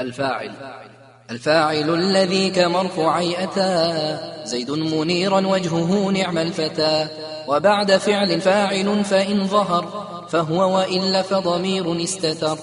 الفاعل. الفاعل الذي كمرفوعي أتى زيد منيرا وجهه نعم الفتى. وبعد فعل فاعل فإن ظهر فهو وإلا فضمير استتر.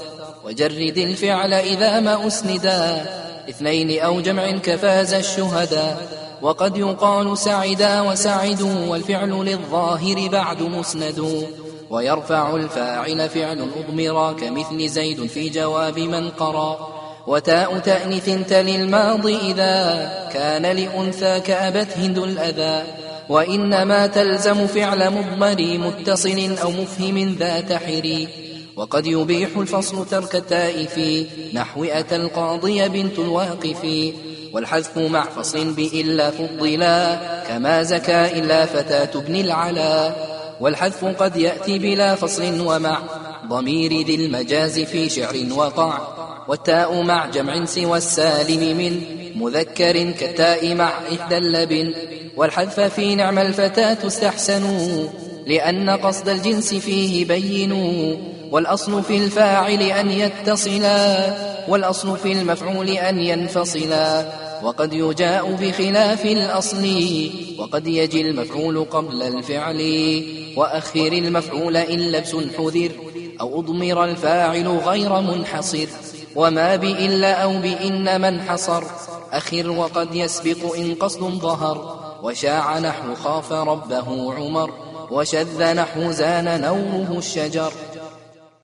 وجرد الفعل إذا ما أسندا اثنين أو جمع كفاز الشهدا. وقد يقال سعدا وسعدوا والفعل للظاهر بعد مسند. ويرفع الفاعل فعل أضمرا كمثل زيد في جواب من قرأ. وتاء تأنث تلي الماضي إذا كان لأنثى كأبت هند الأذى. وإنما تلزم فعل مضمر متصل أو مفهم ذات حري. وقد يبيح الفصل ترك التاء في نحو أتى القاضي بنت الواقف. والحذف مع فصل بإلا فضلا كما زكى إلا فتاة ابن العلا. والحذف قد يأتي بلا فصل ومع ضمير ذي المجاز في شعر وقع. والتاء مع جمع سوى السالم من مذكر كالتاء مع إحدى اللبن والحذف في نعم الفتاة استحسنوا لأن قصد الجنس فيه بينوا والأصل في الفاعل أن يتصلا والأصل في المفعول أن ينفصلا وقد يجاء بخلاف الأصل وقد يجي المفعول قبل الفعل وأخر المفعول إن لبس حذر أو أضمر الفاعل غير منحصر وما بإلا أو بإن من حصر. أخر وقد يسبق إن قصد ظهر وشاع نحو خاف ربه عمر. وشذ نحو زان نوره الشجر.